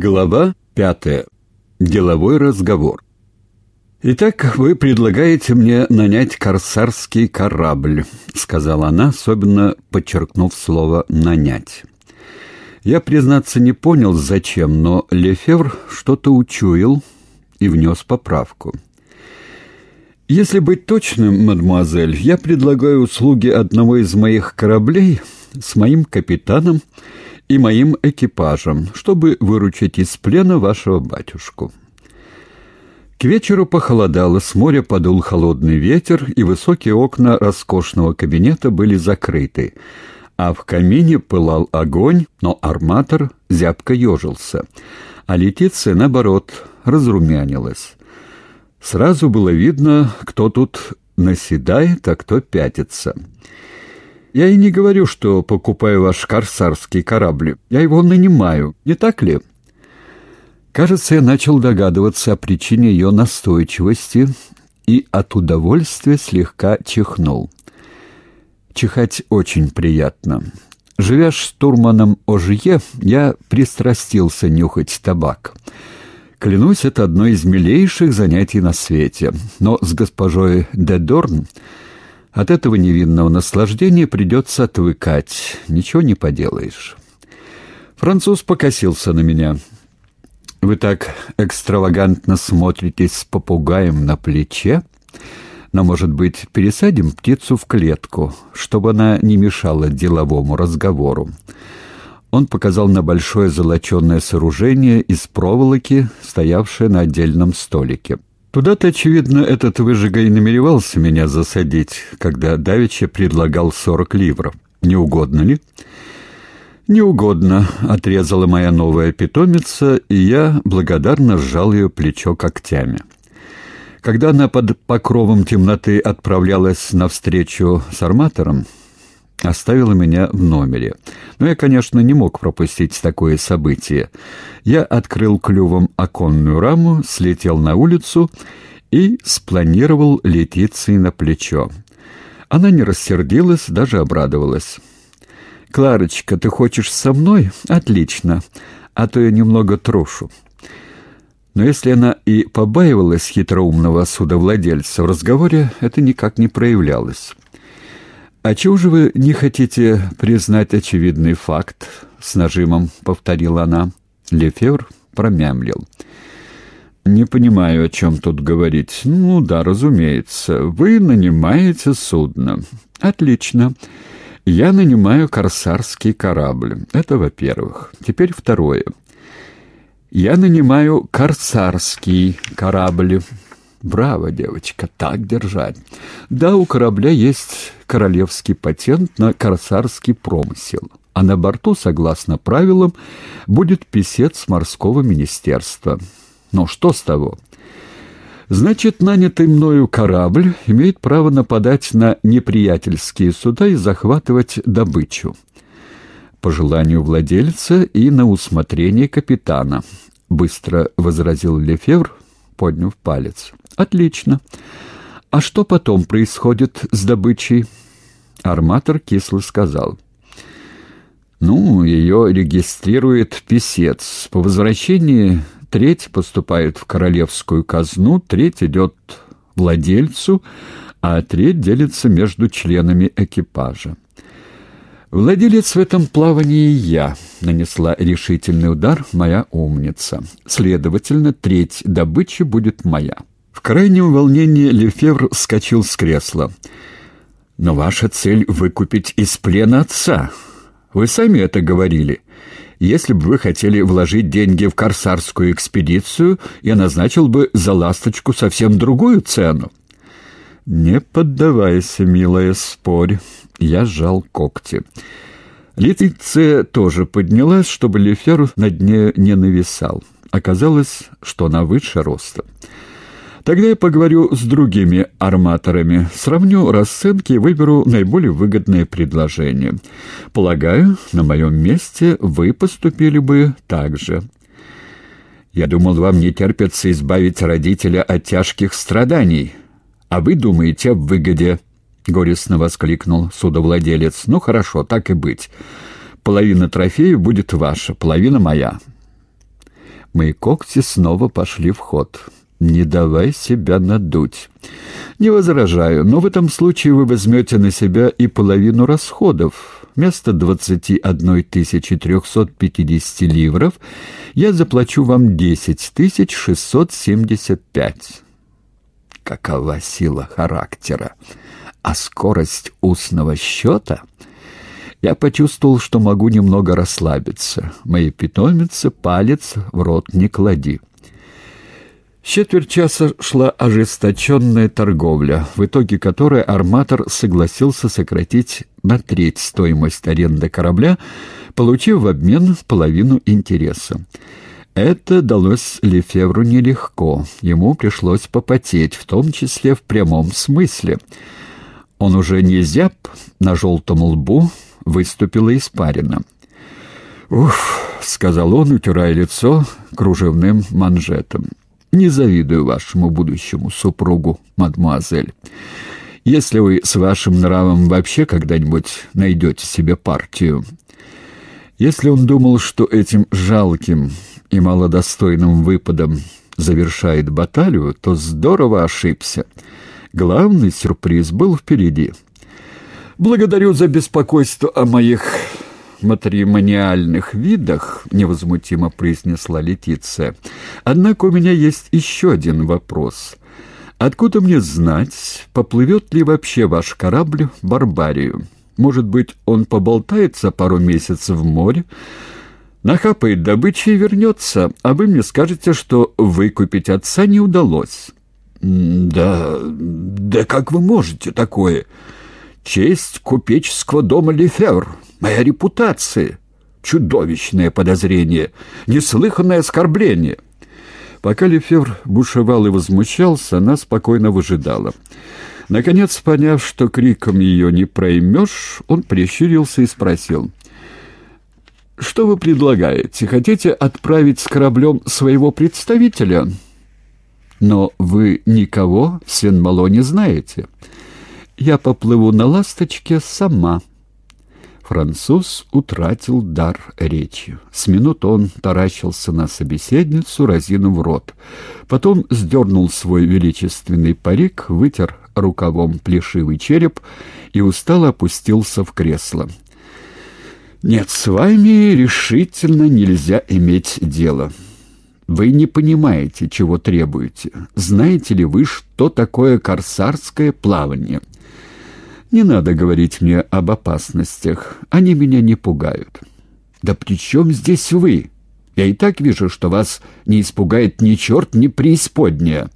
Глава пятая. Деловой разговор. «Итак, вы предлагаете мне нанять корсарский корабль», — сказала она, особенно подчеркнув слово «нанять». Я, признаться, не понял, зачем, но Лефевр что-то учуял и внес поправку. «Если быть точным, мадемуазель, я предлагаю услуги одного из моих кораблей с моим капитаном и моим экипажем, чтобы выручить из плена вашего батюшку». К вечеру похолодало, с моря подул холодный ветер, и высокие окна роскошного кабинета были закрыты, а в камине пылал огонь, но арматор зябко ежился, а Летиция, наоборот, разрумянилась. Сразу было видно, кто тут наседает, а кто пятится. Я и не говорю, что покупаю ваш корсарский корабль. Я его нанимаю, не так ли? Кажется, я начал догадываться о причине ее настойчивости и от удовольствия слегка чихнул. Чихать очень приятно. Живя штурманом Ожье, я пристрастился нюхать табак. Клянусь, это одно из милейших занятий на свете. Но с госпожой Дедорн от этого невинного наслаждения придется отвыкать. Ничего не поделаешь. Француз покосился на меня. «Вы так экстравагантно смотритесь с попугаем на плече?» Но, может быть, пересадим птицу в клетку, чтобы она не мешала деловому разговору. Он показал на большое золоченое сооружение из проволоки, стоявшее на отдельном столике. Туда-то, очевидно, этот выжига и намеревался меня засадить, когда Давича предлагал сорок ливров. Не угодно ли? «Не угодно», — отрезала моя новая питомица, и я благодарно сжал ее плечо когтями. Когда она под покровом темноты отправлялась навстречу с арматором, оставила меня в номере. Но я, конечно, не мог пропустить такое событие. Я открыл клювом оконную раму, слетел на улицу и спланировал Летиции на плечо. Она не рассердилась, даже обрадовалась. «Кларочка, ты хочешь со мной? Отлично, а то я немного трошу». Но если она и побаивалась хитроумного судовладельца, в разговоре это никак не проявлялось. «А чего же вы не хотите признать очевидный факт?» — с нажимом повторила она. Лефевр промямлил. «Не понимаю, о чем тут говорить. Ну да, разумеется. Вы нанимаете судно. Отлично. Я нанимаю корсарский корабль. Это во-первых. Теперь второе. Я нанимаю корсарский корабль. Браво, девочка, так держать. Да, у корабля есть королевский патент на корсарский промысел, а на борту, согласно правилам, будет писец морского министерства. Но что с того? Значит, нанятый мною корабль имеет право нападать на неприятельские суда и захватывать добычу. По желанию владельца и на усмотрение капитана, быстро возразил Лефевр, подняв палец. Отлично. А что потом происходит с добычей? Арматор кисло сказал. Ну, ее регистрирует писец. По возвращении треть поступает в королевскую казну, треть идет владельцу, а треть делится между членами экипажа. «Владелец в этом плавании я», — нанесла решительный удар моя умница. «Следовательно, треть добычи будет моя». В крайнем волнении Лефевр вскочил с кресла. «Но ваша цель — выкупить из плена отца. Вы сами это говорили. Если бы вы хотели вложить деньги в корсарскую экспедицию, я назначил бы за ласточку совсем другую цену». «Не поддавайся, милая, спорь». Я сжал когти. Летиция тоже поднялась, чтобы Лефер над ней не нависал. Оказалось, что она выше роста. Тогда я поговорю с другими арматорами, сравню расценки и выберу наиболее выгодное предложение. Полагаю, на моем месте вы поступили бы так же. Я думал, вам не терпится избавить родителя от тяжких страданий, а вы думаете об выгоде, — горестно воскликнул судовладелец. Ну, хорошо, так и быть. Половина трофеев будет ваша, половина моя. Мои когти снова пошли в ход. «Не давай себя надуть». «Не возражаю, но в этом случае вы возьмете на себя и половину расходов. Вместо 21 350 ливров я заплачу вам 10 675». Какова сила характера! А скорость устного счета... Я почувствовал, что могу немного расслабиться. Моей питомице палец в рот не клади. Четверть часа шла ожесточенная торговля, в итоге которой арматор согласился сократить на треть стоимость аренды корабля, получив в обмен половину интереса. Это далось Лефевру нелегко, ему пришлось попотеть, в том числе в прямом смысле. Он уже не зяб, на желтом лбу выступила испарина. «Уф», — сказал он, утирая лицо кружевным манжетом. Не завидую вашему будущему супругу, мадемуазель. Если вы с вашим нравом вообще когда-нибудь найдете себе партию. Если он думал, что этим жалким и малодостойным выпадом завершает баталию, то здорово ошибся. Главный сюрприз был впереди. «Благодарю за беспокойство о моих матримониальных видах, — невозмутимо произнесла Летиция. Однако у меня есть еще один вопрос. Откуда мне знать, поплывет ли вообще ваш корабль в Барбарию? Может быть, он поболтается пару месяцев в море, нахапает добычи и вернется, а вы мне скажете, что выкупить отца не удалось. «Да... да как вы можете такое? Честь купеческого дома Лефевр!» Моя репутация. Чудовищное подозрение, неслыханное оскорбление. Пока Лефевр бушевал и возмущался, она спокойно выжидала. Наконец, поняв, что криком ее не проймешь, он прищурился и спросил. «Что вы предлагаете? Хотите отправить с кораблем своего представителя?» «Но вы никого в Сен-Мало не знаете. Я поплыву на ласточке сама». Француз утратил дар речи. С минут он таращился на собеседницу, разинув рот. Потом сдернул свой величественный парик, вытер рукавом плешивый череп и устало опустился в кресло. «Нет, с вами решительно нельзя иметь дело. Вы не понимаете, чего требуете. Знаете ли вы, что такое корсарское плавание?» Не надо говорить мне об опасностях, они меня не пугают. Да при чем здесь вы? Я и так вижу, что вас не испугает ни черт, ни преисподняя.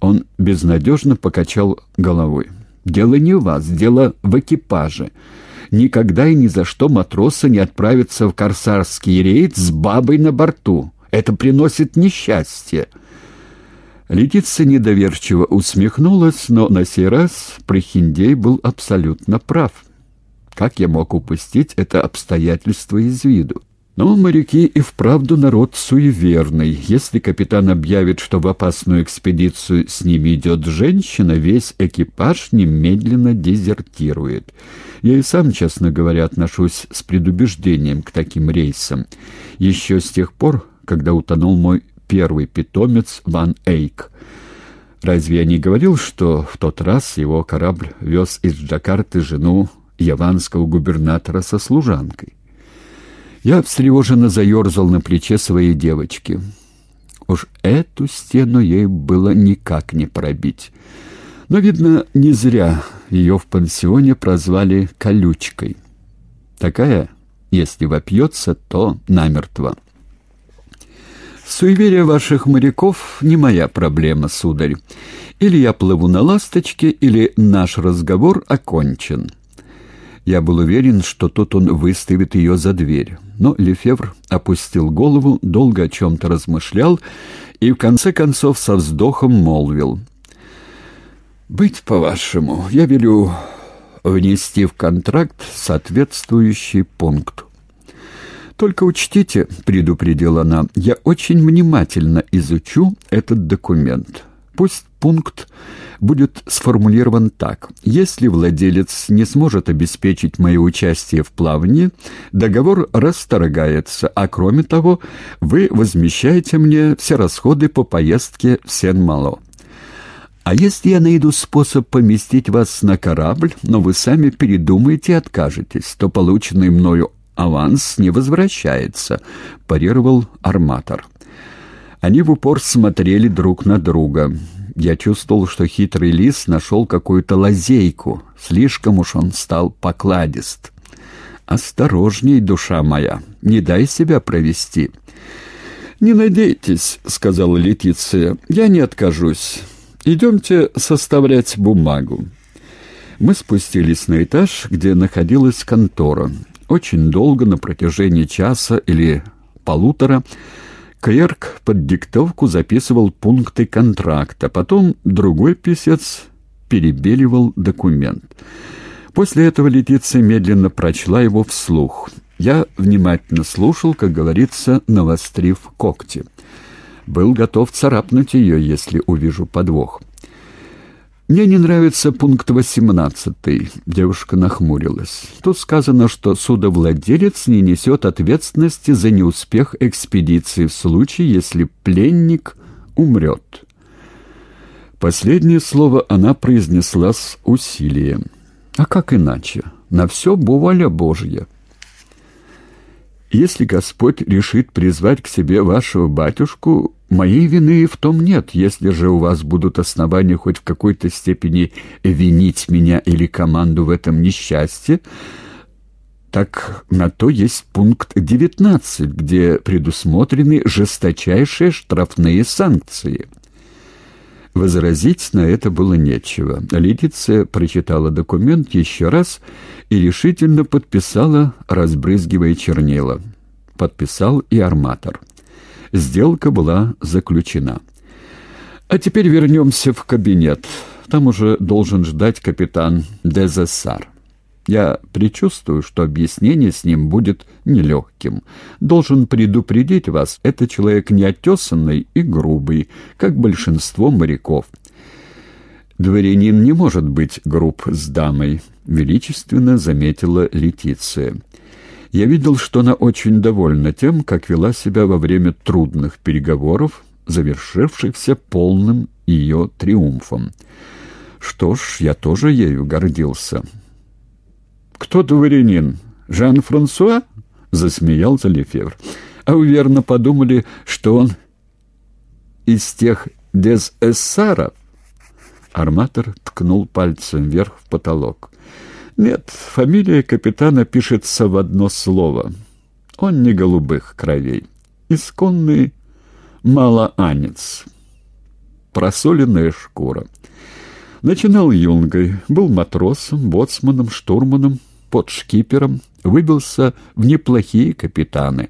Он безнадежно покачал головой. Дело не в вас, дело в экипаже. Никогда и ни за что матросы не отправятся в корсарский рейд с бабой на борту. Это приносит несчастье. Летица недоверчиво усмехнулась, но на сей раз Прохиндей был абсолютно прав. Как я мог упустить это обстоятельство из виду? Но моряки и вправду народ суеверный. Если капитан объявит, что в опасную экспедицию с ними идет женщина, весь экипаж немедленно дезертирует. Я и сам, честно говоря, отношусь с предубеждением к таким рейсам. Еще с тех пор, когда утонул мой первый питомец Ван Эйк. Разве я не говорил, что в тот раз его корабль вез из Джакарты жену яванского губернатора со служанкой? Я встревоженно заерзал на плече своей девочки. Уж эту стену ей было никак не пробить. Но, видно, не зря ее в пансионе прозвали «колючкой». Такая, если вопьется, то намертво. Суеверие ваших моряков не моя проблема, сударь. Или я плыву на ласточке, или наш разговор окончен». Я был уверен, что тут он выставит ее за дверь. Но Лефевр опустил голову, долго о чем-то размышлял и в конце концов со вздохом молвил. «Быть по-вашему, я велю внести в контракт соответствующий пункт. «Только учтите», — предупредила она, — «я очень внимательно изучу этот документ. Пусть пункт будет сформулирован так. Если владелец не сможет обеспечить мое участие в плавании, договор расторгается, а кроме того, вы возмещаете мне все расходы по поездке в Сен-Мало. А если я найду способ поместить вас на корабль, но вы сами передумаете и откажетесь, то полученный мною аванс не возвращается, парировал арматор. Они в упор смотрели друг на друга. Я чувствовал, что хитрый лис нашел какую-то лазейку. Слишком уж он стал покладист. «Осторожней, душа моя, не дай себя провести». «Не надейтесь», — сказала Летиция, — «я не откажусь. Идемте составлять бумагу». Мы спустились на этаж, где находилась контора. Очень долго, на протяжении часа или полутора, Клерк под диктовку записывал пункты контракта, потом другой писец перебеливал документ. После этого Летиция медленно прочла его вслух. Я внимательно слушал, как говорится, навострив когти. Был готов царапнуть ее, если увижу подвох. «Мне не нравится пункт 18 девушка нахмурилась. Тут сказано, что судовладелец не несет ответственности за неуспех экспедиции в случае, если пленник умрет. Последнее слово она произнесла с усилием. А как иначе? На все воля Божья. Если Господь решит призвать к себе вашего батюшку, моей вины в том нет. Если же у вас будут основания хоть в какой-то степени винить меня или команду в этом несчастье, так на то есть пункт 19, где предусмотрены жесточайшие штрафные санкции. Возразить на это было нечего. Летиция прочитала документ еще раз и решительно подписала, разбрызгивая чернила. Подписал и арматор. Сделка была заключена. А теперь вернемся в кабинет. Там уже должен ждать капитан Дезессар. Я предчувствую, что объяснение с ним будет нелегким. Должен предупредить вас, это человек неотесанный и грубый, как большинство моряков. «Дворянин не может быть груб с дамой», — величественно заметила Летиция. Я видел, что она очень довольна тем, как вела себя во время трудных переговоров, завершившихся полным ее триумфом. Что ж, я тоже ею гордился». «Кто дворянин? Жан-Франсуа?» — засмеялся Лефевр. «А вы верно подумали, что он из тех дезэссаров?» Арматор ткнул пальцем вверх в потолок. «Нет, фамилия капитана пишется в одно слово. Он не голубых кровей. Исконный малоанец. Просоленная шкура». Начинал юнгой, был матросом, боцманом, штурманом, под шкипером, выбился в неплохие капитаны.